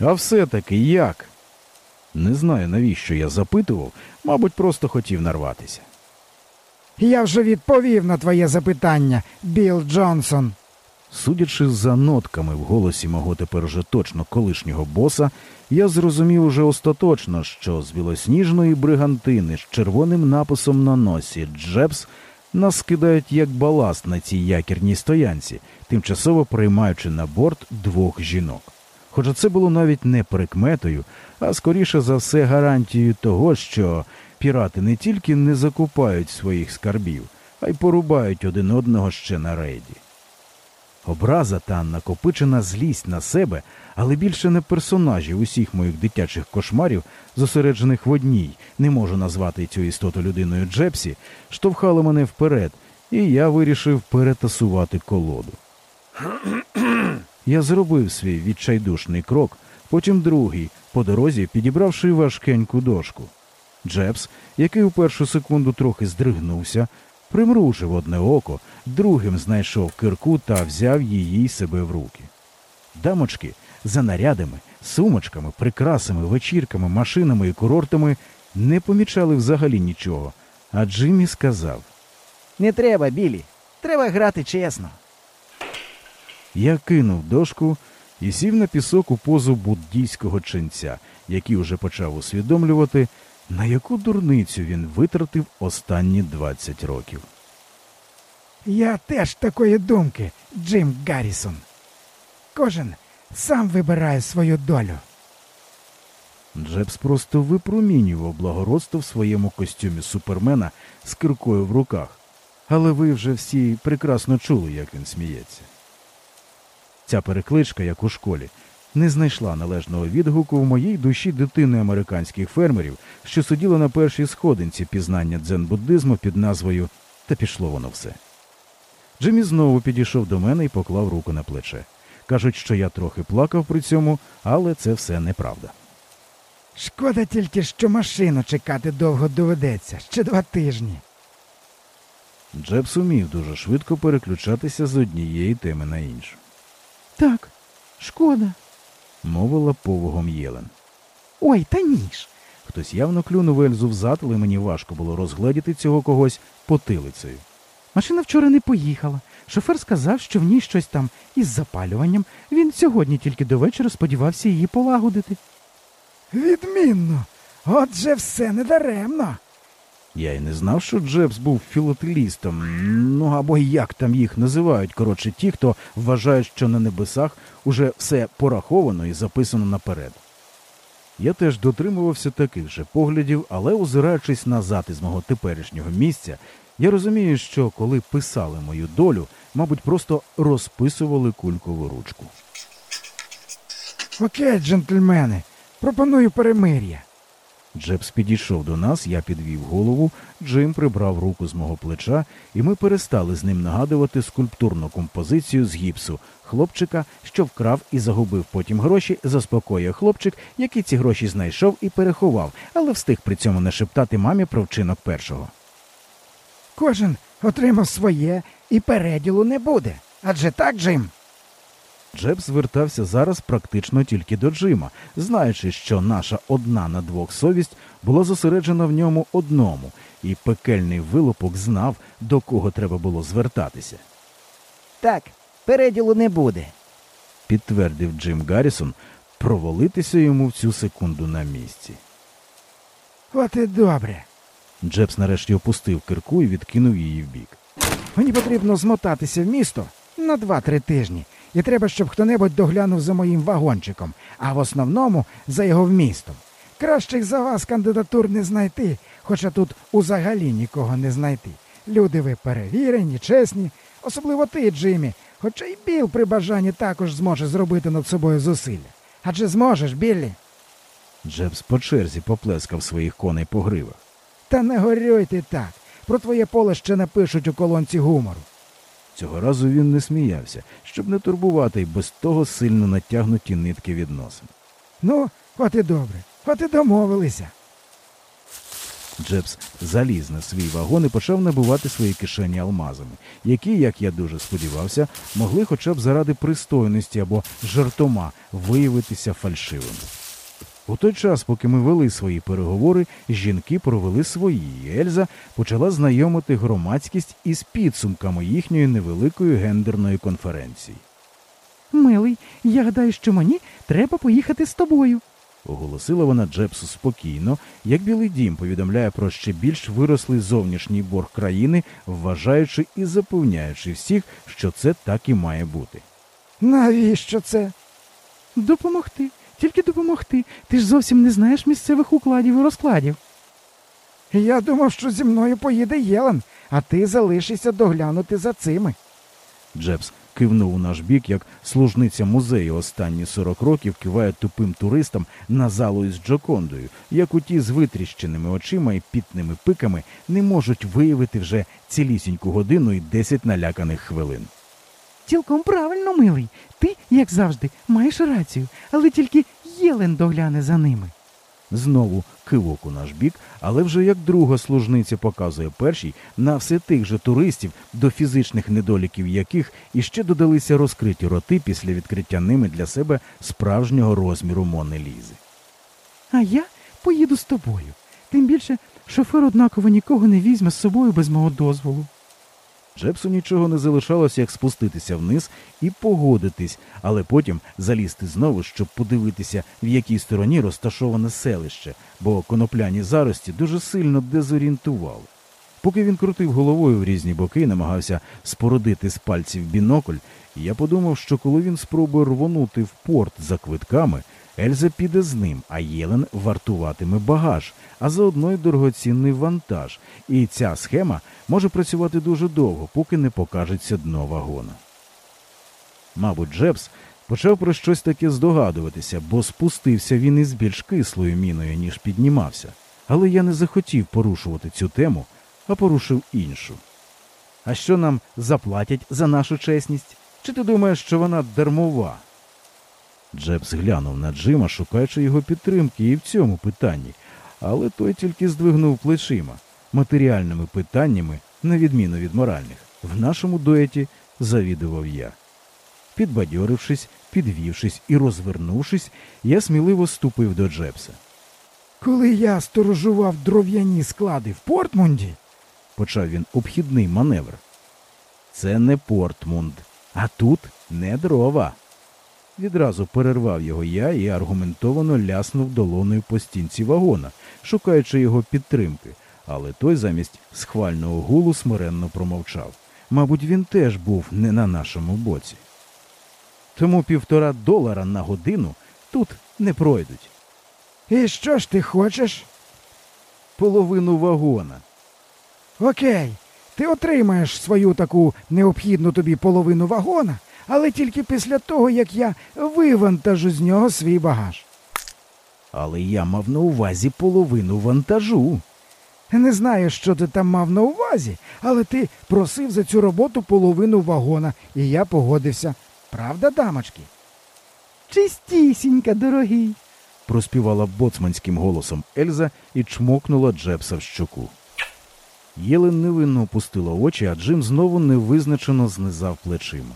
А все-таки як? Не знаю, навіщо я запитував, мабуть, просто хотів нарватися. Я вже відповів на твоє запитання, Білл Джонсон. Судячи за нотками в голосі мого тепер уже точно колишнього боса, я зрозумів уже остаточно, що з білосніжної бригантини з червоним написом на носі Джебс нас скидають як баласт на цій якірній стоянці, тимчасово приймаючи на борт двох жінок. Хоча це було навіть не прикметою, а скоріше за все гарантією того, що пірати не тільки не закупають своїх скарбів, а й порубають один одного ще на рейді. Образа та накопичена злість на себе, але більше не персонажів усіх моїх дитячих кошмарів, зосереджених в одній, не можу назвати цю істоту людиною Джепсі, штовхали мене вперед, і я вирішив перетасувати колоду. Я зробив свій відчайдушний крок, потім другий, по дорозі підібравши важкеньку дошку. Джепс, який у першу секунду трохи здригнувся, примружив одне око, другим знайшов кирку та взяв її себе в руки. Дамочки за нарядами, сумочками, прикрасами, вечірками, машинами і курортами не помічали взагалі нічого, а Джиммі сказав. Не треба, Білі. Треба грати чесно. Я кинув дошку і сів на пісок у позу буддійського ченця, який уже почав усвідомлювати, на яку дурницю він витратив останні 20 років. Я теж такої думки, Джим Гаррісон. Кожен сам вибирає свою долю. Джебс просто випромінював благородство в своєму костюмі супермена з киркою в руках. Але ви вже всі прекрасно чули, як він сміється. Ця перекличка, як у школі, не знайшла належного відгуку в моїй душі дитини американських фермерів, що сиділа на першій сходинці пізнання дзен-буддизму під назвою Та пішло воно все. Джиммі знову підійшов до мене і поклав руку на плече. Кажуть, що я трохи плакав при цьому, але це все неправда. Шкода тільки, що машину чекати довго доведеться, ще два тижні. Джебс умів дуже швидко переключатися з однієї теми на іншу. Так, шкода. Мовила повагом Єлен. Ой, та ніж. Хтось явно клюнув Ельзу в зад, але мені важко було розгледіти цього когось потилицею. Машина вчора не поїхала. Шофер сказав, що в ній щось там із запалюванням. Він сьогодні тільки до вечора сподівався її полагодити. Відмінно. Отже, все недаремно. Я й не знав, що Джебс був філателістом, ну або як там їх називають, коротше, ті, хто вважають, що на небесах уже все пораховано і записано наперед. Я теж дотримувався таких же поглядів, але озираючись назад із мого теперішнього місця, я розумію, що коли писали мою долю, мабуть, просто розписували кулькову ручку. Окей, джентльмени, пропоную перемир'я. Джебс підійшов до нас, я підвів голову, Джим прибрав руку з мого плеча, і ми перестали з ним нагадувати скульптурну композицію з гіпсу хлопчика, що вкрав і загубив потім гроші, заспокоює хлопчик, який ці гроші знайшов і переховав, але встиг при цьому не шептати мамі про вчинок першого. Кожен отримав своє і переділу не буде. Адже так, Джим? Джеб звертався зараз практично тільки до Джима, знаючи, що наша одна на двох совість була зосереджена в ньому одному, і пекельний вилупок знав, до кого треба було звертатися. Так, переділу не буде. Підтвердив Джим Гаррісон провалитися йому в цю секунду на місці. От і добре. Джебс нарешті опустив кирку і відкинув її вбік. Мені потрібно змотатися в місто на два-три тижні. І треба, щоб хто-небудь доглянув за моїм вагончиком, а в основному за його вмістом. Кращих за вас кандидатур не знайти, хоча тут узагалі нікого не знайти. Люди ви перевірені, чесні, особливо ти, Джиммі, хоча й Біл при бажанні також зможе зробити над собою зусилля. Адже зможеш, Біллі? Джебс по черзі поплескав своїх коней по гривах. Та не горюй ти так. Про твоє поле ще напишуть у колонці гумору. Цього разу він не сміявся, щоб не турбувати й без того сильно натягнуті нитки відносин. Ну, от і добре, от і домовилися. Джебс заліз на свій вагон і почав набивати свої кишені алмазами, які, як я дуже сподівався, могли хоча б заради пристойності або жартома виявитися фальшивими. У той час, поки ми вели свої переговори, жінки провели свої, і Ельза почала знайомити громадськість із підсумками їхньої невеликої гендерної конференції. Милий, я гадаю, що мені треба поїхати з тобою. Оголосила вона Джепсу спокійно, як Білий Дім повідомляє про ще більш вирослий зовнішній борг країни, вважаючи і запевняючи всіх, що це так і має бути. Навіщо це? Допомогти, тільки допомогти. Ти ж зовсім не знаєш місцевих укладів і розкладів. Я думав, що зі мною поїде Єлен, а ти залишишся доглянути за цими. Джебс кивнув у наш бік, як служниця музею останні 40 років киває тупим туристам на залу із Джокондою, як у ті з витріщеними очима і пітними пиками не можуть виявити вже цілісіньку годину і 10 наляканих хвилин. Цілком правильно, милий. Ти, як завжди, маєш рацію, але тільки Єлен догляне за ними. Знову кивок у наш бік, але вже як друга служниця показує першій на все тих же туристів, до фізичних недоліків яких іще додалися розкриті роти після відкриття ними для себе справжнього розміру Мони Лізи. А я поїду з тобою. Тим більше шофер однаково нікого не візьме з собою без мого дозволу. Джепсу нічого не залишалося, як спуститися вниз і погодитись, але потім залізти знову, щоб подивитися, в якій стороні розташоване селище, бо конопляні зарості дуже сильно дезорієнтували. Поки він крутив головою в різні боки і намагався спорудити з пальців бінокль, я подумав, що коли він спробує рвонути в порт за квитками, Ельза піде з ним, а Єлен вартуватиме багаж, а заодно й дорогоцінний вантаж. І ця схема може працювати дуже довго, поки не покажеться дно вагона. Мабуть, Джебс почав про щось таке здогадуватися, бо спустився він із більш кислою міною, ніж піднімався. Але я не захотів порушувати цю тему, а порушив іншу. А що нам заплатять за нашу чесність? Чи ти думаєш, що вона дармова? Джебс глянув на Джима, шукаючи його підтримки і в цьому питанні, але той тільки здвигнув плечима. Матеріальними питаннями, на відміну від моральних, в нашому дуеті завідував я. Підбадьорившись, підвівшись і розвернувшись, я сміливо ступив до Джебса. Коли я сторожував дров'яні склади в Портмунді, Почав він обхідний маневр. Це не Портмунд, а тут не дрова. Відразу перервав його я і аргументовано ляснув долоною по стінці вагона, шукаючи його підтримки, але той замість схвального гулу смиренно промовчав. Мабуть, він теж був не на нашому боці. Тому півтора долара на годину тут не пройдуть. і що ж ти хочеш? Половину вагона. Окей, ти отримаєш свою таку необхідну тобі половину вагона, але тільки після того, як я вивантажу з нього свій багаж. Але я мав на увазі половину вантажу. Не знаю, що ти там мав на увазі, але ти просив за цю роботу половину вагона, і я погодився. Правда, дамочки? Чистісінька, дорогий. проспівала боцманським голосом Ельза і чмокнула Джепса в щоку. Єлен невинно опустила очі, а Джим знову невизначено знизав плечима.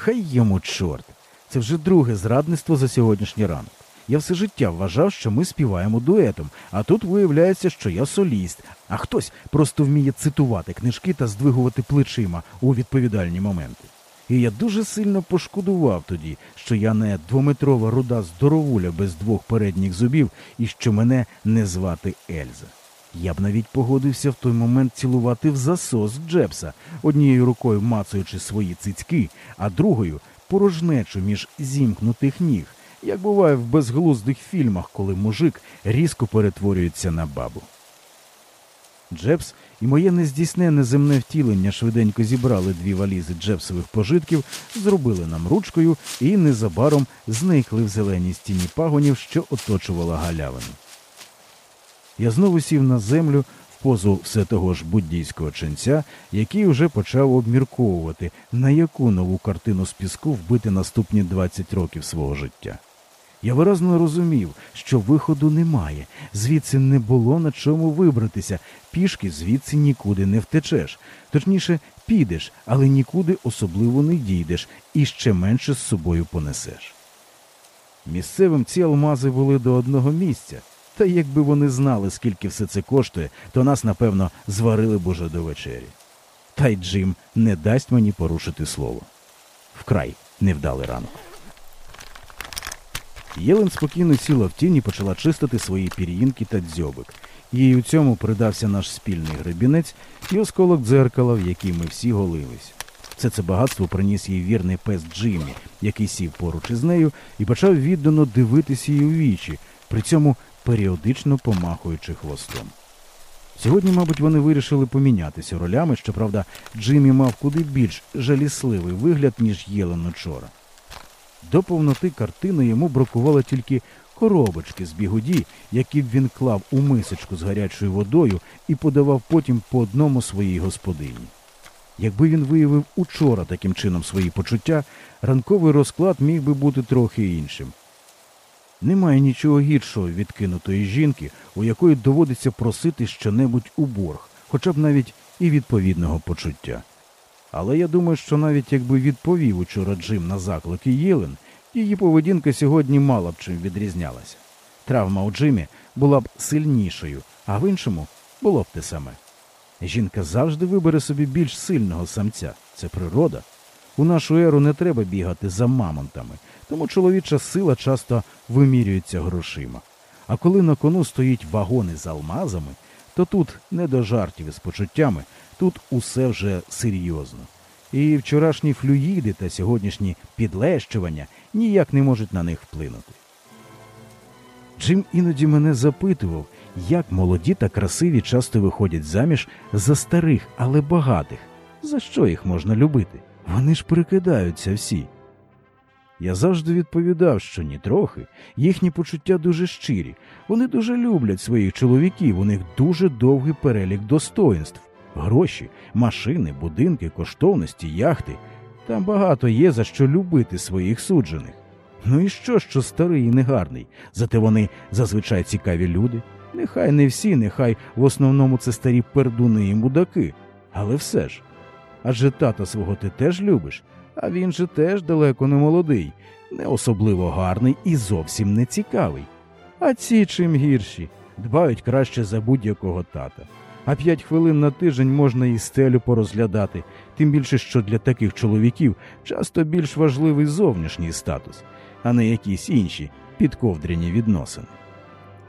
Хай йому чорт. Це вже друге зрадництво за сьогоднішній ранок. Я все життя вважав, що ми співаємо дуетом, а тут виявляється, що я соліст, а хтось просто вміє цитувати книжки та здвигувати плечима у відповідальні моменти. І я дуже сильно пошкодував тоді, що я не двометрова руда здоровуля без двох передніх зубів і що мене не звати Ельза. Я б навіть погодився в той момент цілувати в засос Джепса, однією рукою мацаючи свої цицьки, а другою порожнечу між зімкнутих ніг, як буває в безглуздих фільмах, коли мужик різко перетворюється на бабу. Джепс і моє нездійсненне земне втілення швиденько зібрали дві валізи джепсових пожитків, зробили нам ручкою і незабаром зникли в зеленій стіні пагонів, що оточувала галявину. Я знову сів на землю в позу все того ж буддійського ченця, який уже почав обмірковувати, на яку нову картину з піску вбити наступні 20 років свого життя. Я виразно розумів, що виходу немає, звідси не було на чому вибратися, пішки звідси нікуди не втечеш. Точніше, підеш, але нікуди особливо не дійдеш і ще менше з собою понесеш. Місцевим ці алмази були до одного місця, та якби вони знали, скільки все це коштує, то нас, напевно, зварили б уже до вечері. Та й Джим не дасть мені порушити слово. Вкрай невдалий ранок. Єлен спокійно сіла в тіні і почала чистити свої пір'їнки та дзьобик. Їй у цьому придався наш спільний гребінець і осколок дзеркала, в який ми всі голились. Все це багатство приніс їй вірний пес Джиммі, який сів поруч із нею і почав віддано дивитися їй у вічі, при цьому періодично помахуючи хвостом. Сьогодні, мабуть, вони вирішили помінятися ролями, щоправда, Джиммі мав куди більш жалісливий вигляд, ніж Єлен учора. До повноти картини йому бракувало тільки коробочки з бігуді, які б він клав у мисочку з гарячою водою і подавав потім по одному своїй господині. Якби він виявив учора таким чином свої почуття, ранковий розклад міг би бути трохи іншим. Немає нічого гіршого від кинутої жінки, у якої доводиться просити щонебудь у борг, хоча б навіть і відповідного почуття. Але я думаю, що навіть якби відповів учора Джим на заклики Єлен, її поведінка сьогодні мало б чим відрізнялася. Травма у Джимі була б сильнішою, а в іншому було б те саме. Жінка завжди вибере собі більш сильного самця. Це природа. У нашу еру не треба бігати за мамонтами, тому чоловіча сила часто вимірюється грошима. А коли на кону стоїть вагони з алмазами, то тут не до жартів із почуттями, тут усе вже серйозно. І вчорашні флюїди та сьогоднішні підлещування ніяк не можуть на них вплинути. Джим іноді мене запитував, як молоді та красиві часто виходять заміж за старих, але багатих. За що їх можна любити? Вони ж прикидаються всі. Я завжди відповідав, що нітрохи їхні почуття дуже щирі. Вони дуже люблять своїх чоловіків, у них дуже довгий перелік достоїнств, гроші, машини, будинки, коштовності, яхти. Там багато є за що любити своїх суджених. Ну і що, що старий і негарний, зате вони зазвичай цікаві люди. Нехай не всі, нехай в основному це старі пердуни і мудаки, але все ж. Адже тата свого ти теж любиш, а він же теж далеко не молодий, не особливо гарний і зовсім не цікавий. А ці чим гірші, дбають краще за будь-якого тата. А п'ять хвилин на тиждень можна і стелю порозглядати, тим більше, що для таких чоловіків часто більш важливий зовнішній статус, а не якісь інші підковдряні відносини.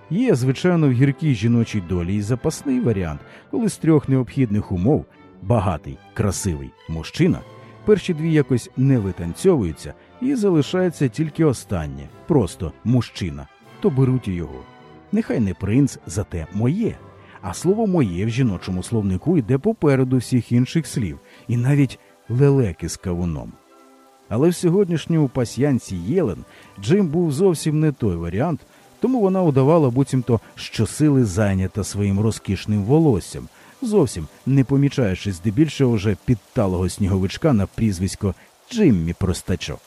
Є, звичайно, в гіркій жіночій долі і запасний варіант, коли з трьох необхідних умов багатий, красивий мужчина, перші дві якось не витанцьовуються, і залишається тільки останнє просто мужчина, то беруть його. Нехай не принц, зате моє. А слово моє в жіночому словнику йде попереду всіх інших слів, і навіть лелеки з кавуном. Але в сьогоднішньому пасьянці Єлен Джим був зовсім не той варіант, тому вона удавала буцімто щосили зайнята своїм розкішним волоссям, зовсім не помічаючи здебільшого вже підталого сніговичка на прізвисько Джиммі Простачок.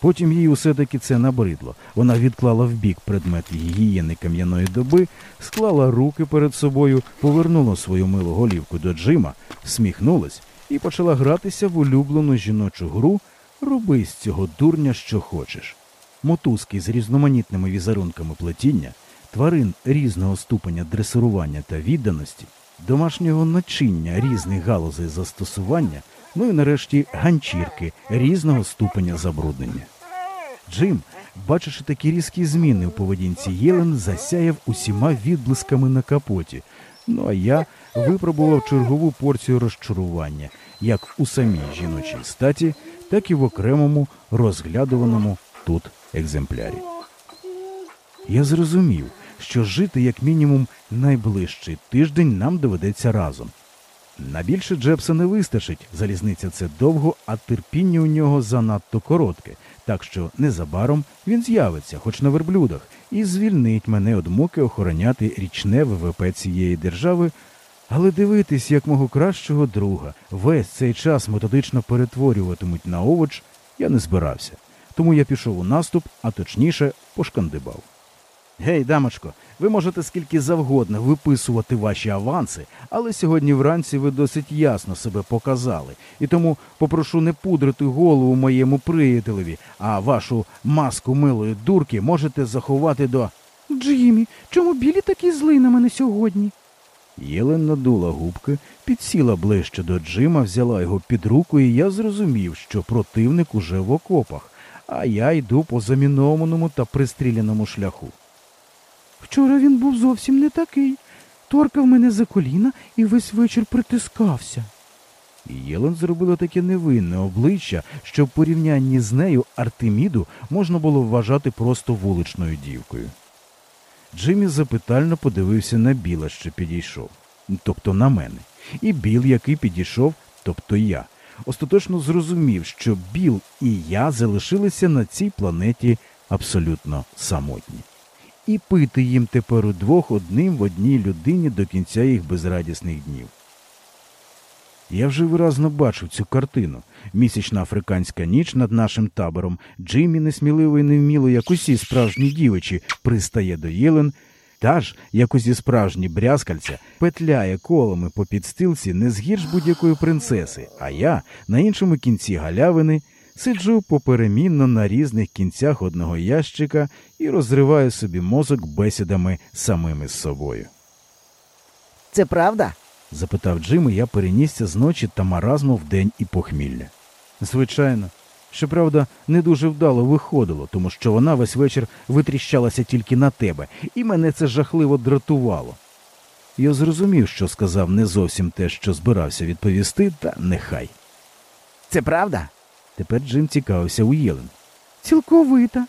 Потім їй усе таки це набридло. Вона відклала вбік предмет гігієни кам'яної доби, склала руки перед собою, повернула свою милу голівку до Джима, всміхнулась і почала гратися в улюблену жіночу гру Роби з цього дурня, що хочеш. Мотузки з різноманітними візерунками плетіння, тварин різного ступеня дресирування та відданості, домашнього начиння різних галузей застосування, ну і нарешті ганчірки різного ступеня забруднення. Джим, бачивши такі різкі зміни у поведінці Єлен, засяяв усіма відблисками на капоті. Ну а я випробував чергову порцію розчарування, як у самій жіночій статі, так і в окремому розглядуваному тут екземплярі. Я зрозумів, що жити як мінімум найближчий тиждень нам доведеться разом. На більше Джепса не вистачить, залізниця це довго, а терпіння у нього занадто коротке, так що незабаром він з'явиться, хоч на верблюдах, і звільнить мене від муки охороняти річне ВВП цієї держави, але дивитись, як мого кращого друга весь цей час методично перетворюватимуть на овоч, я не збирався. тому я пішов у наступ, а точніше пошкандибав. Гей, дамочко, ви можете скільки завгодно виписувати ваші аванси, але сьогодні вранці ви досить ясно себе показали, і тому попрошу не пудрити голову моєму приятелеві, а вашу маску милої дурки можете заховати до. Джиммі, чому білі такий злий на мене сьогодні? Єлен надула губки, підсіла ближче до Джима, взяла його під руку, і я зрозумів, що противник уже в окопах, а я йду по замінованому та пристріляному шляху. Вчора він був зовсім не такий. Торкав мене за коліна і весь вечір притискався. Єлен зробила таке невинне обличчя, що в порівнянні з нею Артеміду можна було вважати просто вуличною дівкою. Джиммі запитально подивився на Біла, що підійшов, тобто на мене, і Біл, який підійшов, тобто я, остаточно зрозумів, що Біл і я залишилися на цій планеті абсолютно самотні. І пити їм тепер удвох одним в одній людині до кінця їх безрадісних днів. Я вже виразно бачив цю картину. Місячна африканська ніч над нашим табором. Джиммі несміливо і невміло, як усі справжні дівичі, пристає до Єлен, та ж, як усі справжні брязкальця, петляє колами по підстилці не згірш будь-якої принцеси, а я на іншому кінці галявини сиджу поперемінно на різних кінцях одного ящика і розриваю собі мозок бесідами самими з собою. Це правда? запитав Джим, і я перенісся з ночі та маразму в день і похмілля. Звичайно. Щоправда, не дуже вдало виходило, тому що вона весь вечір витріщалася тільки на тебе, і мене це жахливо дратувало. Я зрозумів, що сказав не зовсім те, що збирався відповісти, та нехай. Це правда? Тепер Джим цікавився у Єлен. Цілковита.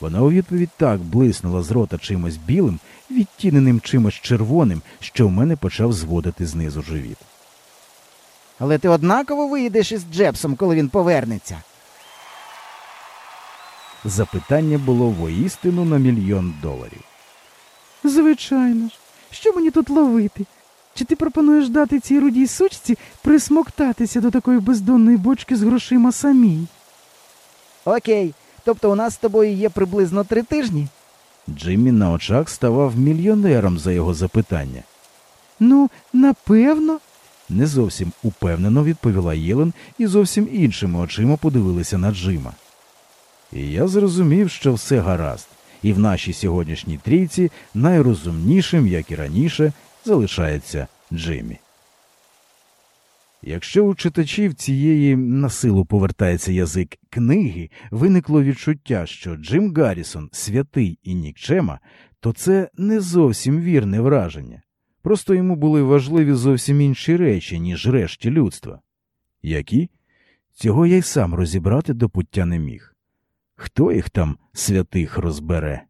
Вона у відповідь так блиснула з рота чимось білим, відтіненим чимось червоним, що в мене почав зводити знизу живіт. Але ти однаково виїдеш із Джепсом, коли він повернеться. Запитання було воістину на мільйон доларів. Звичайно ж. Що мені тут ловити? Чи ти пропонуєш дати цій рудій сучці присмоктатися до такої бездонної бочки з грошима самій? Окей. Тобто у нас з тобою є приблизно три тижні. Джиммі на очах ставав мільйонером за його запитання. Ну, напевно. Не зовсім упевнено відповіла Єлен і зовсім іншими очима подивилися на Джима. І я зрозумів, що все гаразд, і в нашій сьогоднішній трійці найрозумнішим, як і раніше, залишається Джиммі. Якщо у читачів цієї на силу повертається язик книги, виникло відчуття, що Джим Гаррісон святий і нікчема, то це не зовсім вірне враження. Просто йому були важливі зовсім інші речі, ніж решті людства. Які? Цього я й сам розібрати до пуття не міг. Хто їх там святих розбере?